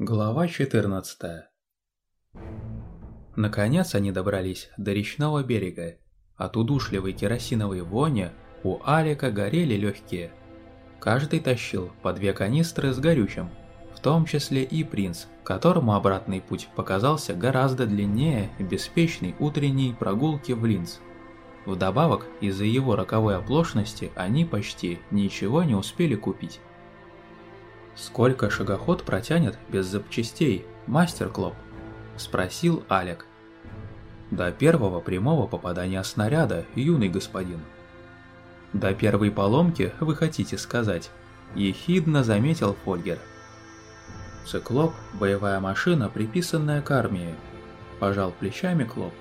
Глава 14 Наконец они добрались до речного берега. От удушливой керосиновой вони у Алика горели легкие. Каждый тащил по две канистры с горючим, в том числе и принц, которому обратный путь показался гораздо длиннее беспечной утренней прогулки в Линц. Вдобавок, из-за его роковой оплошности они почти ничего не успели купить. «Сколько шагоход протянет без запчастей, мастер Клоп?» – спросил Алек. «До первого прямого попадания снаряда, юный господин». «До первой поломки, вы хотите сказать?» – ехидно заметил Фольгер. «Циклоп – боевая машина, приписанная к армии», – пожал плечами Клоп.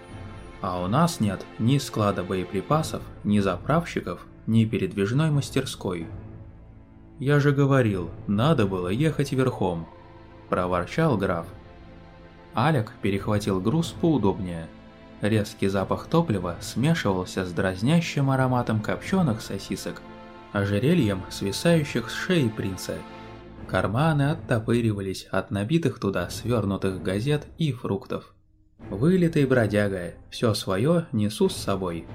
«А у нас нет ни склада боеприпасов, ни заправщиков, ни передвижной мастерской». «Я же говорил, надо было ехать верхом», – проворчал граф. Алек перехватил груз поудобнее. Резкий запах топлива смешивался с дразнящим ароматом копченых сосисок, ожерельем свисающих с шеи принца. Карманы оттопыривались от набитых туда свернутых газет и фруктов. Вылитый бродяга, все свое несу с собой.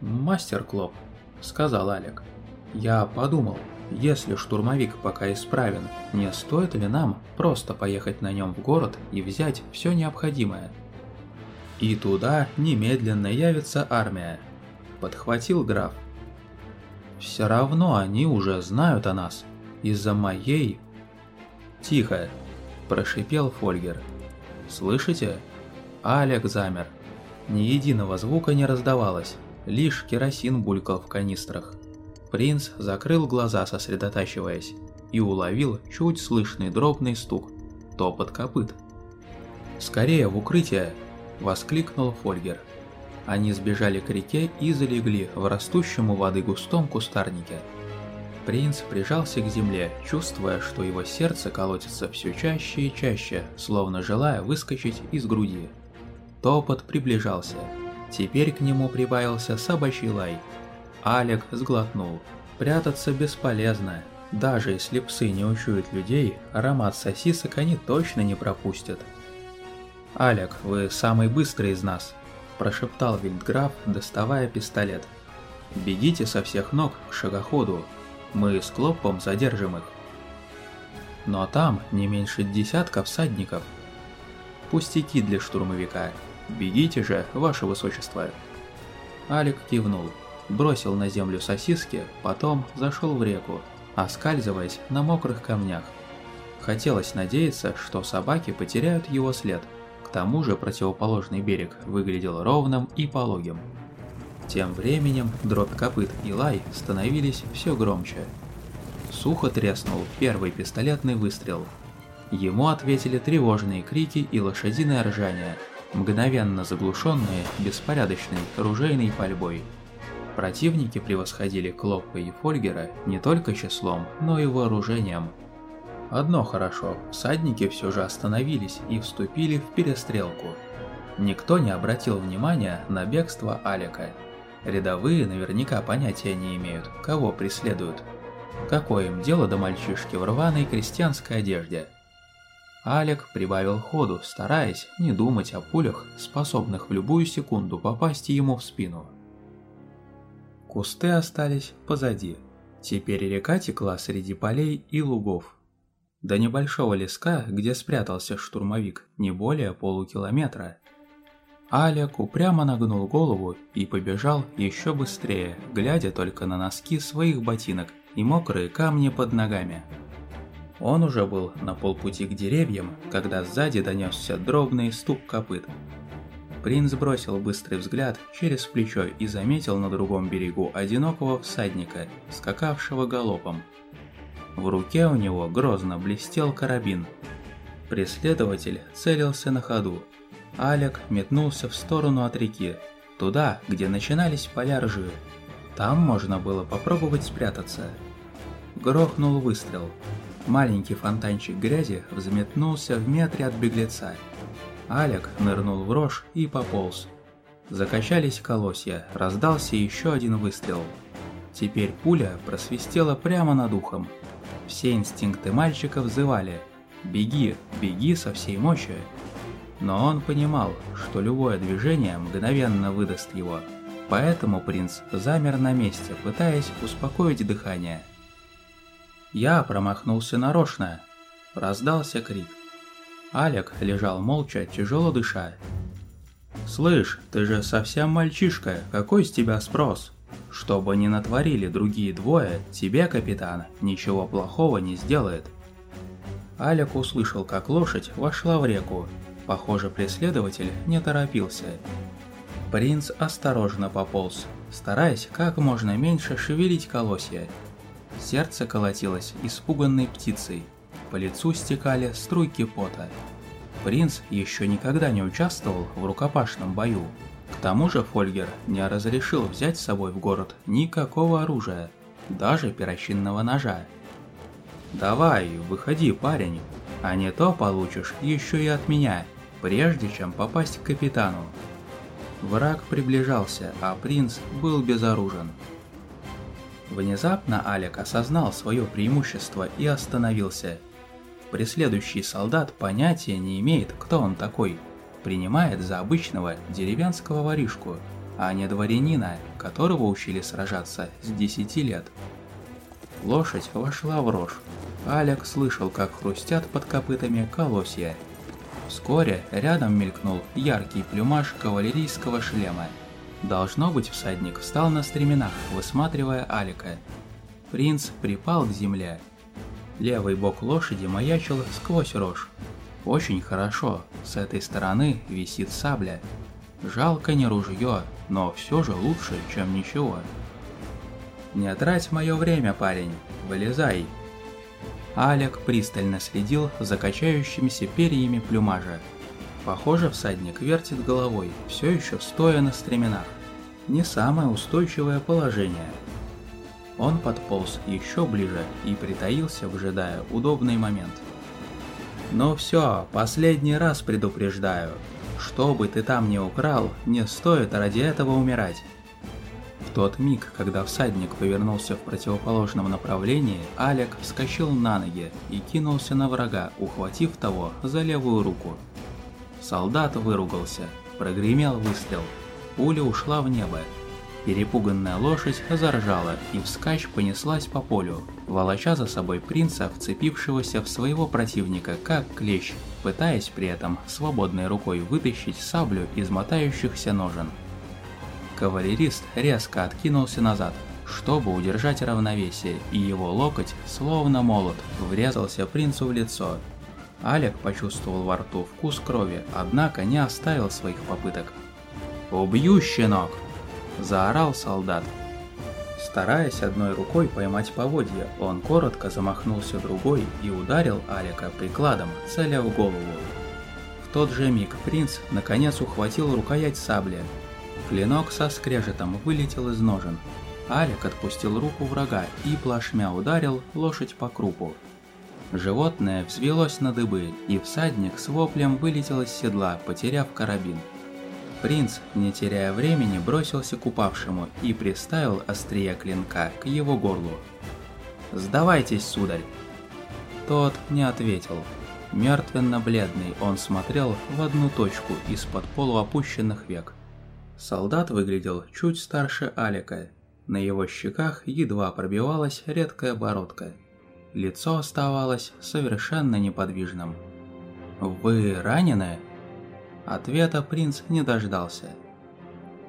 «Мастер Клоп», — сказал Алек, — «я подумал, если штурмовик пока исправен, не стоит ли нам просто поехать на нем в город и взять все необходимое? И туда немедленно явится армия, подхватил граф. Все равно они уже знают о нас. Из-за моей... Тихо, прошипел Фольгер. Слышите? Алек замер. Ни единого звука не раздавалось, лишь керосин булькал в канистрах. Принц закрыл глаза, сосредотачиваясь, и уловил чуть слышный дробный стук, топот копыт. «Скорее в укрытие!» – воскликнул Фольгер. Они сбежали к реке и залегли в растущем у воды густом кустарнике. Принц прижался к земле, чувствуя, что его сердце колотится все чаще и чаще, словно желая выскочить из груди. Топот приближался. Теперь к нему прибавился собачий лай – Алек сглотнул. Прятаться бесполезно. Даже если псы не учуют людей, аромат сосисок они точно не пропустят. «Алек, вы самый быстрый из нас», – прошептал Вильдграф, доставая пистолет. «Бегите со всех ног к шагоходу. Мы с Клоппом задержим их». «Но там не меньше десятка всадников». «Пустяки для штурмовика. Бегите же, ваше высочество». Алек кивнул бросил на землю сосиски, потом зашел в реку, оскальзываясь на мокрых камнях. Хотелось надеяться, что собаки потеряют его след. К тому же противоположный берег выглядел ровным и пологим. Тем временем дробь копыт и лай становились все громче. Сухо треснул первый пистолетный выстрел. Ему ответили тревожные крики и лошадиное ржание, мгновенно заглушенные беспорядочной ружейной пальбой. Противники превосходили Клоппа и Фольгера не только числом, но и вооружением. Одно хорошо, всадники все же остановились и вступили в перестрелку. Никто не обратил внимания на бегство Алика. Рядовые наверняка понятия не имеют, кого преследуют. Какое им дело до мальчишки в рваной крестьянской одежде? Алек прибавил ходу, стараясь не думать о пулях, способных в любую секунду попасть ему в спину. Кусты остались позади. Теперь река текла среди полей и лугов. До небольшого леска, где спрятался штурмовик, не более полукилометра. Алек упрямо нагнул голову и побежал еще быстрее, глядя только на носки своих ботинок и мокрые камни под ногами. Он уже был на полпути к деревьям, когда сзади донесся дробный стук копыт. Принц бросил быстрый взгляд через плечо и заметил на другом берегу одинокого всадника, скакавшего галопом. В руке у него грозно блестел карабин. Преследователь целился на ходу. Алек метнулся в сторону от реки, туда, где начинались поля ржи. Там можно было попробовать спрятаться. Грохнул выстрел. Маленький фонтанчик грязи взметнулся в метре от беглеца. Алек нырнул в рожь и пополз. Закачались колосья, раздался еще один выстрел. Теперь пуля просвистела прямо над ухом. Все инстинкты мальчика взывали. «Беги, беги со всей мощи!» Но он понимал, что любое движение мгновенно выдаст его, поэтому принц замер на месте, пытаясь успокоить дыхание. «Я промахнулся нарочно!» – раздался крик. Алек лежал молча, тяжело дыша. «Слышь, ты же совсем мальчишка, какой с тебя спрос?» Что бы ни натворили другие двое, тебе, капитан, ничего плохого не сделает. Алек услышал, как лошадь вошла в реку. Похоже, преследователь не торопился. Принц осторожно пополз, стараясь как можно меньше шевелить колосья. Сердце колотилось испуганной птицей. По лицу стекали струйки пота. Принц еще никогда не участвовал в рукопашном бою, к тому же Фольгер не разрешил взять с собой в город никакого оружия, даже перочинного ножа. «Давай, выходи, парень, а не то получишь еще и от меня, прежде чем попасть к капитану». Враг приближался, а принц был безоружен. Внезапно Алек осознал свое преимущество и остановился. Преследующий солдат понятия не имеет, кто он такой – принимает за обычного деревенского воришку, а не дворянина, которого учили сражаться с 10 лет. Лошадь вошла в рожь. Алек слышал, как хрустят под копытами колосья. Вскоре рядом мелькнул яркий плюмаж кавалерийского шлема. Должно быть, всадник встал на стременах, высматривая Алика. Принц припал к земле. Левый бок лошади маячил сквозь рожь. Очень хорошо, с этой стороны висит сабля. Жалко не ружье, но все же лучше, чем ничего. Не трать мое время, парень, вылезай. Алек пристально следил за качающимися перьями плюмажа. Похоже, всадник вертит головой, все еще стоя на стременах. Не самое устойчивое положение. Он подполз еще ближе и притаился, выжидая удобный момент. Но все, последний раз предупреждаю. Что бы ты там ни украл, не стоит ради этого умирать. В тот миг, когда всадник повернулся в противоположном направлении, Алек вскочил на ноги и кинулся на врага, ухватив того за левую руку. Солдат выругался, прогремел выстрел. Пуля ушла в небо, Перепуганная лошадь заржала и вскачь понеслась по полю, волоча за собой принца, вцепившегося в своего противника, как клещ, пытаясь при этом свободной рукой вытащить саблю из мотающихся ножен. Кавалерист резко откинулся назад, чтобы удержать равновесие, и его локоть, словно молот, врезался принцу в лицо. Алек почувствовал во рту вкус крови, однако не оставил своих попыток. «Убью, щенок!» Заорал солдат. Стараясь одной рукой поймать поводья, он коротко замахнулся другой и ударил Алика прикладом, целя в голову. В тот же миг принц наконец ухватил рукоять сабли. Клинок со скрежетом вылетел из ножен. Алик отпустил руку врага и плашмя ударил лошадь по крупу. Животное взвелось на дыбы, и всадник с воплем вылетел из седла, потеряв карабин. Принц, не теряя времени, бросился к упавшему и приставил острие клинка к его горлу. «Сдавайтесь, сударь!» Тот не ответил. Мертвенно-бледный он смотрел в одну точку из-под полуопущенных век. Солдат выглядел чуть старше Алика. На его щеках едва пробивалась редкая бородка. Лицо оставалось совершенно неподвижным. «Вы ранены?» Ответа принц не дождался.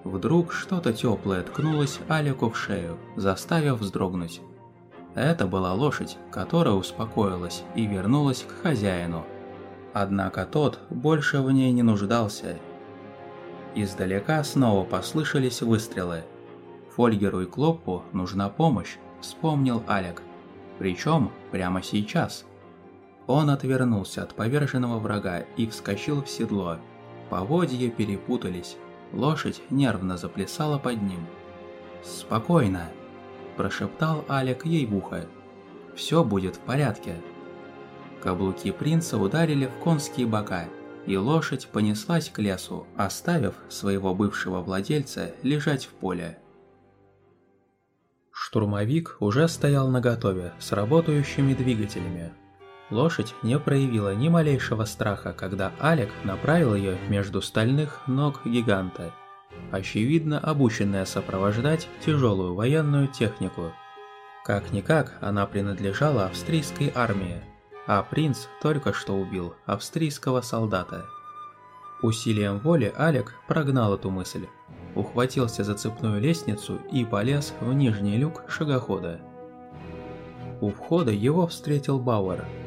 Вдруг что-то теплое ткнулось Алику в шею, заставив вздрогнуть. Это была лошадь, которая успокоилась и вернулась к хозяину. Однако тот больше в ней не нуждался. Издалека снова послышались выстрелы. Фольгеру и Клоппу нужна помощь, вспомнил Алек. Причем прямо сейчас. Он отвернулся от поверженного врага и вскочил в седло, Поводья перепутались, лошадь нервно заплясала под ним. «Спокойно», – прошептал Алек ей в ухо. «Все будет в порядке». Каблуки принца ударили в конские бока, и лошадь понеслась к лесу, оставив своего бывшего владельца лежать в поле. Штурмовик уже стоял наготове с работающими двигателями. Лошадь не проявила ни малейшего страха, когда Алек направил ее между стальных ног гиганта, очевидно обученная сопровождать тяжелую военную технику. Как-никак она принадлежала австрийской армии, а принц только что убил австрийского солдата. Усилием воли Алек прогнал эту мысль, ухватился за цепную лестницу и полез в нижний люк шагохода. У входа его встретил Бауэр –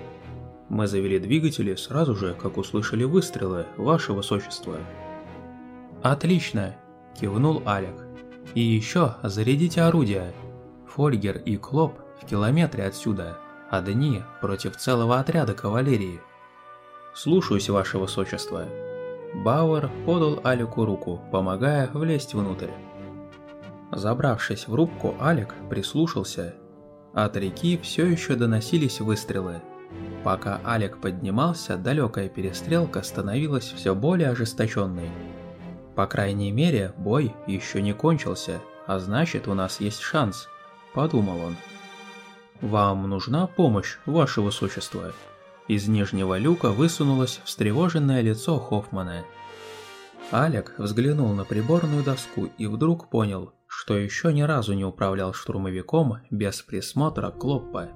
мы завели двигатели сразу же, как услышали выстрелы, ваше высочество. Отлично, кивнул Алек. И еще зарядите орудия. Фольгер и Клоп в километре отсюда, одни против целого отряда кавалерии. Слушаюсь, ваше высочество. Бауэр подал Алику руку, помогая влезть внутрь. Забравшись в рубку, Алик прислушался. От реки все еще доносились выстрелы. Пока Алек поднимался, далекая перестрелка становилась все более ожесточенной. По крайней мере, бой еще не кончился, а значит у нас есть шанс, подумал он. Вам нужна помощь, ваше высочество? Из нижнего люка высунулось встревоженное лицо Хоффмана. Алек взглянул на приборную доску и вдруг понял, что еще ни разу не управлял штурмовиком без присмотра Клоппа.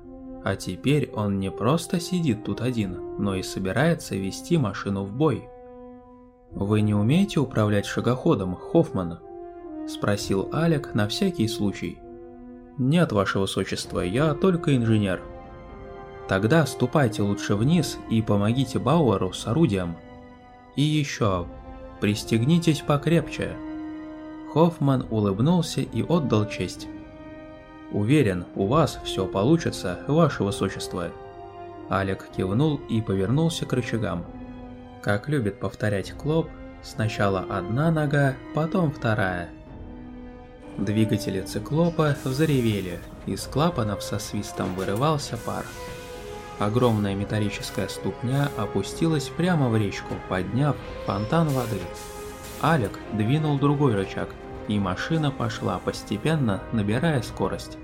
А теперь он не просто сидит тут один, но и собирается вести машину в бой. «Вы не умеете управлять шагоходом, Хоффман?» – спросил Алек на всякий случай. «Нет, ваше высочество, я только инженер». «Тогда ступайте лучше вниз и помогите Бауэру с орудием. И еще, пристегнитесь покрепче». Хоффман улыбнулся и отдал честь. Уверен, у вас все получится, ваше высочество. Алек кивнул и повернулся к рычагам. Как любит повторять Клоп, сначала одна нога, потом вторая. Двигатели циклопа взревели, из клапанов со свистом вырывался пар. Огромная металлическая ступня опустилась прямо в речку, подняв фонтан воды. Алек двинул другой рычаг – и машина пошла постепенно, набирая скорость.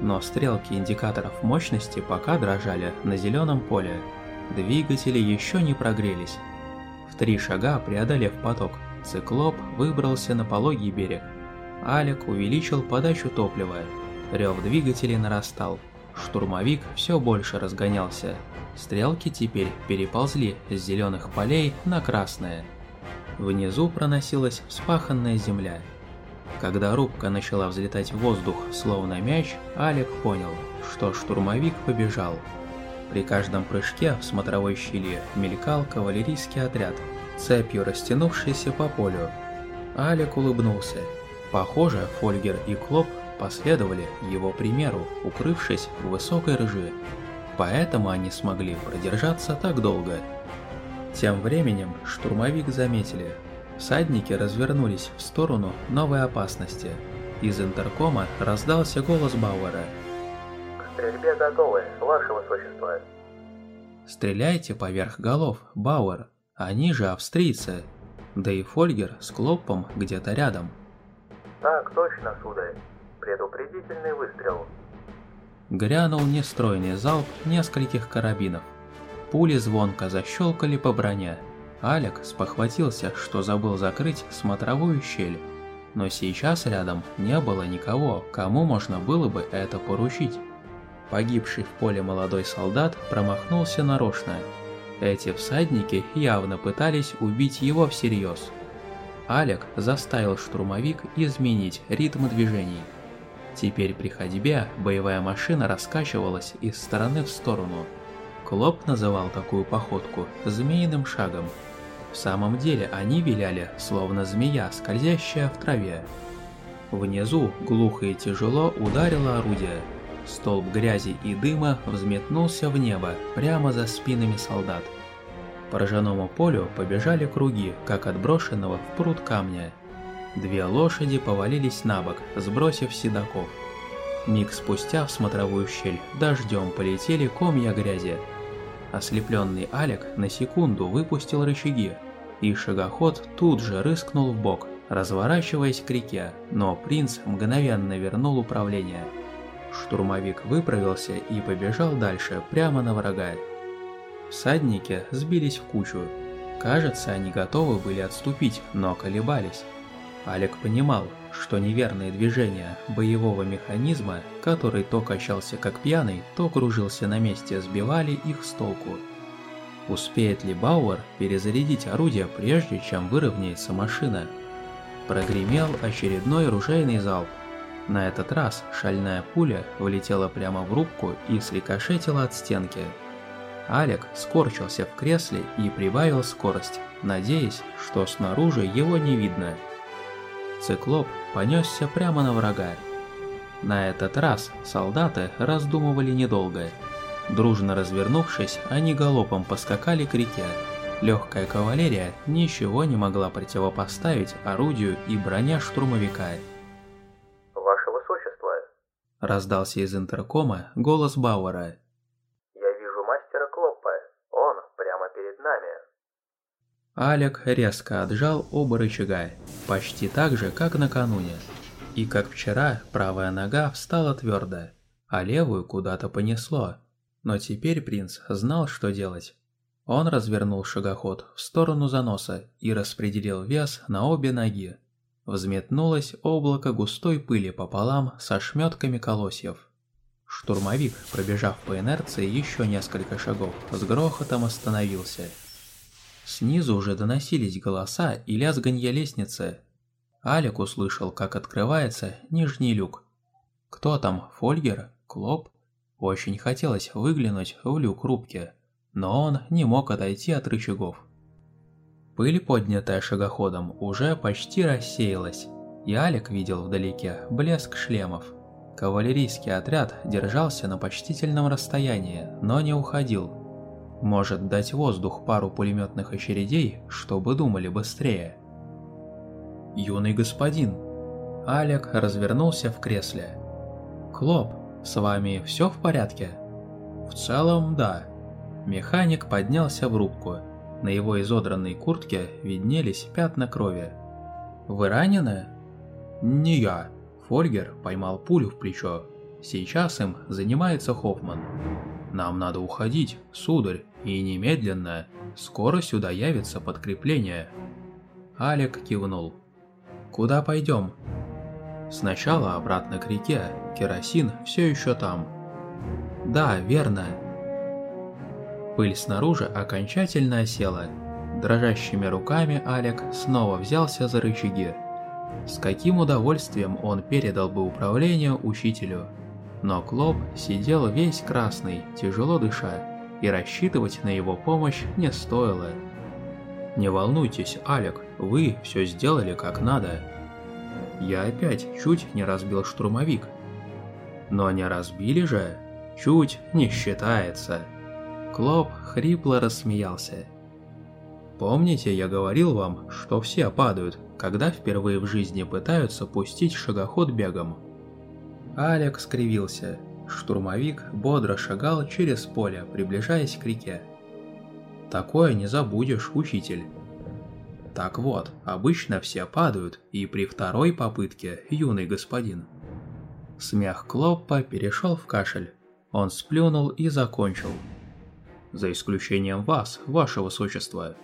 Но стрелки индикаторов мощности пока дрожали на зеленом поле. Двигатели еще не прогрелись. В три шага преодолев поток, циклоп выбрался на пологий берег. Алек увеличил подачу топлива. Рев двигателей нарастал. Штурмовик все больше разгонялся. Стрелки теперь переползли с зеленых полей на красное. Внизу проносилась вспаханная земля. Когда рубка начала взлетать в воздух, словно мяч, Алек понял, что штурмовик побежал. При каждом прыжке в смотровой щели мелькал кавалерийский отряд, цепью растянувшийся по полю. Алек улыбнулся. Похоже, Фольгер и Клоп последовали его примеру, укрывшись в высокой рыжи. Поэтому они смогли продержаться так долго. Тем временем штурмовик заметили, Всадники развернулись в сторону новой опасности. Из интеркома раздался голос Бауэра. «К стрельбе готовы, ваше высочество». «Стреляйте поверх голов, Бауэр, они же австрийцы. Да и Фольгер с Клоппом где-то рядом». «Так точно, сударь. Предупредительный выстрел». Грянул нестройный залп нескольких карабинов. Пули звонко защелкали по броне. Алек спохватился, что забыл закрыть смотровую щель. Но сейчас рядом не было никого, кому можно было бы это поручить. Погибший в поле молодой солдат промахнулся нарочно. Эти всадники явно пытались убить его всерьез. Алек заставил штурмовик изменить ритм движений. Теперь при ходьбе боевая машина раскачивалась из стороны в сторону. Клоп называл такую походку «змеиным шагом», в самом деле они виляли, словно змея, скользящая в траве. Внизу глухо и тяжело ударило орудие. Столб грязи и дыма взметнулся в небо, прямо за спинами солдат. По ржаному полю побежали круги, как от брошенного в пруд камня. Две лошади повалились на бок, сбросив седаков. Миг спустя в смотровую щель дождем полетели комья грязи, Ослепленный Алек на секунду выпустил рычаги, и шагоход тут же рыскнул в бок, разворачиваясь к реке, но принц мгновенно вернул управление. Штурмовик выправился и побежал дальше, прямо на врага. Всадники сбились в кучу. Кажется, они готовы были отступить, но колебались. Алек понимал, что неверные движения боевого механизма, который то качался как пьяный, то кружился на месте, сбивали их с толку. Успеет ли Бауэр перезарядить орудие, прежде чем выровняется машина? Прогремел очередной ружейный залп. На этот раз шальная пуля влетела прямо в рубку и срикошетила от стенки. Алек скорчился в кресле и прибавил скорость, надеясь, что снаружи его не видно. Циклоп понесся прямо на врага. На этот раз солдаты раздумывали недолго. Дружно развернувшись, они галопом поскакали к реке. Легкая кавалерия ничего не могла противопоставить орудию и броня штурмовика. Ваше Высочество, Раздался из интеркома голос Бауэра. я вижу мастера Клоппа. Он прямо перед нами. Алек резко отжал оба рычага, почти так же, как накануне. И как вчера, правая нога встала твердо, а левую куда-то понесло. Но теперь принц знал, что делать. Он развернул шагоход в сторону заноса и распределил вес на обе ноги. Взметнулось облако густой пыли пополам со шметками колосьев. Штурмовик, пробежав по инерции еще несколько шагов, с грохотом остановился. Снизу уже доносились голоса и лязганье лестницы. Алик услышал, как открывается нижний люк. Кто там, Фольгер? Клоп? Очень хотелось выглянуть в люк рубки, но он не мог отойти от рычагов. Пыль, поднятая шагоходом, уже почти рассеялась, и Алик видел вдалеке блеск шлемов. Кавалерийский отряд держался на почтительном расстоянии, но не уходил. Может дать воздух пару пулеметных очередей, чтобы думали быстрее. Юный господин. Алек развернулся в кресле. Клоп, с вами все в порядке? В целом, да. Механик поднялся в рубку. На его изодранной куртке виднелись пятна крови. Вы ранены? Не я. Фольгер поймал пулю в плечо. Сейчас им занимается Хоффман. Нам надо уходить, сударь, и немедленно. Скоро сюда явится подкрепление. Алек кивнул. Куда пойдем? Сначала обратно к реке, керосин все еще там. Да, верно. Пыль снаружи окончательно осела. Дрожащими руками Алек снова взялся за рычаги. С каким удовольствием он передал бы управление учителю. Но Клоп сидел весь красный, тяжело дыша, и рассчитывать на его помощь не стоило. «Не волнуйтесь, Алек, вы все сделали как надо», я опять чуть не разбил штурмовик. Но не разбили же, чуть не считается. Клоп хрипло рассмеялся. Помните, я говорил вам, что все падают, когда впервые в жизни пытаются пустить шагоход бегом? Алек скривился. Штурмовик бодро шагал через поле, приближаясь к реке. Такое не забудешь, учитель. Так вот, обычно все падают, и при второй попытке, юный господин. Смех Клоппа перешел в кашель. Он сплюнул и закончил. За исключением вас, ваше высочество.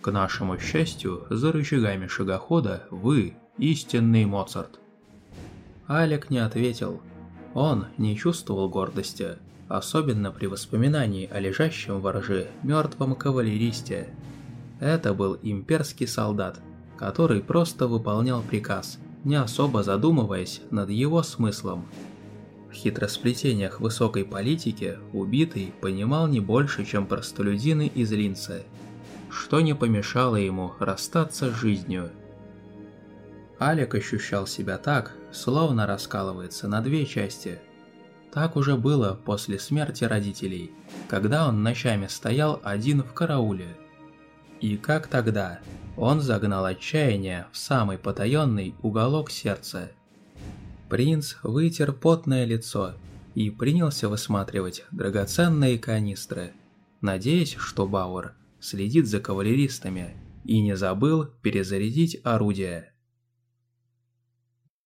К нашему счастью, за рычагами шагохода вы истинный Моцарт. Алек не ответил. Он не чувствовал гордости, особенно при воспоминании о лежащем во рже мертвом кавалеристе, это был имперский солдат, который просто выполнял приказ, не особо задумываясь над его смыслом. В хитросплетениях высокой политики убитый понимал не больше, чем простолюдины из Линца, что не помешало ему расстаться с жизнью. Алек ощущал себя так, словно раскалывается на две части. Так уже было после смерти родителей, когда он ночами стоял один в карауле – и как тогда, он загнал отчаяние в самый потаенный уголок сердца. Принц вытер потное лицо и принялся высматривать драгоценные канистры, надеясь, что Бауэр следит за кавалеристами и не забыл перезарядить орудие.